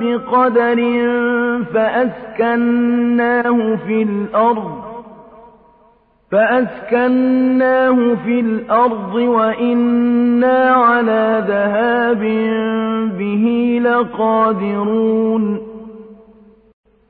بقدر فأسكناه في الأرض فأسكناه في الأرض وإنا على ذهاب به لقادرون.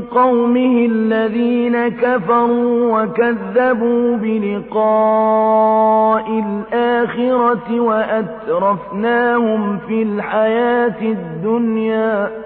قومه الذين كفروا وكذبوا بلقاء الآخرة وأترفناهم في الحياة الدنيا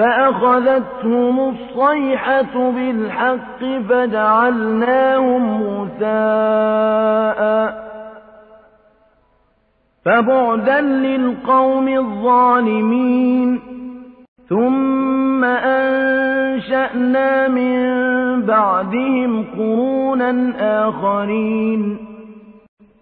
فأخذتهم الصيحة بالحق فجعلناهم غثاء. فبعدا للقوم الظالمين. ثم أنشأنا من بعدهم قرونا آخرين.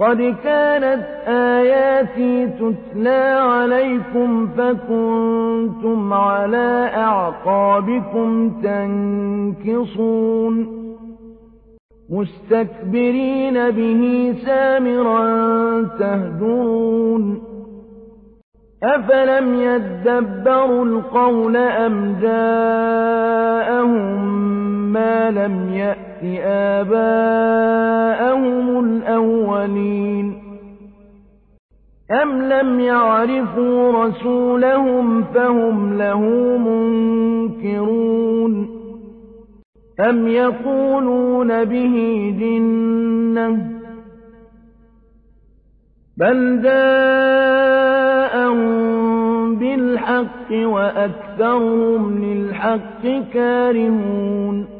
قد كانت آياتي تتلى عليكم فكنتم على أعقابكم تنكصون. مستكبرين به سامرا تهدرون أفلم يدبروا القول أم جاءهم ما لم يأت آباءهم الأولين أم لم يعرفوا رسولهم فهم له منكرون أم يقولون به جنة بل جاءهم بالحق وأكثرهم للحق كارهون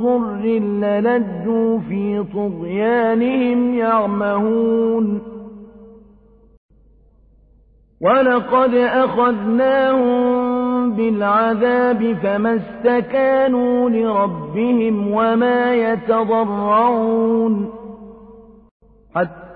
للجوا في طغيانهم يعمهون. ولقد أخذناهم بالعذاب فما استكانوا لربهم وما يتضرعون. حتى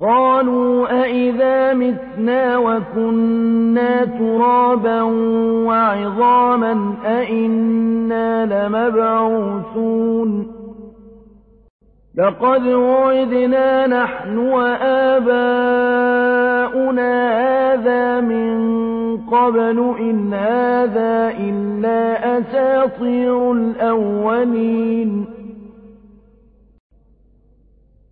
قالوا أئذا متنا وكنا ترابا وعظاما أئنا لمبعوثون لقد وعدنا نحن وآباؤنا هذا من قبل إن هذا إلا أساطير الأولين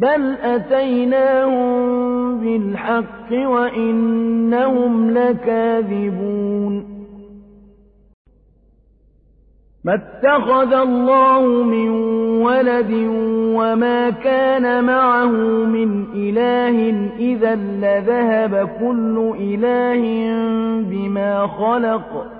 بل أتيناهم بالحق وإنهم لكاذبون ما اتخذ الله من ولد وما كان معه من إله إذا لذهب كل إله بما خلق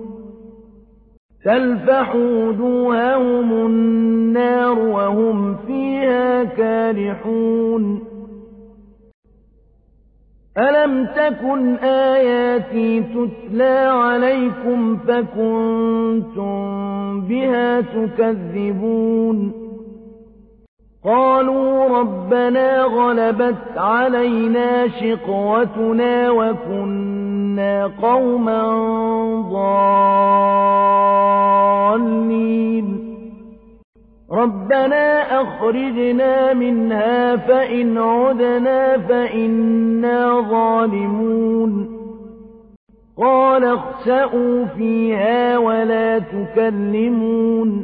تلفح وجوههم النار وهم فيها كارحون. ألم تكن آياتي تتلى عليكم فكنتم بها تكذبون؟ قالوا ربنا غلبت علينا شقوتنا وكنا قوما ضالين ربنا أخرجنا منها فإن عدنا فإنا ظالمون قال اخسأوا فيها ولا تكلمون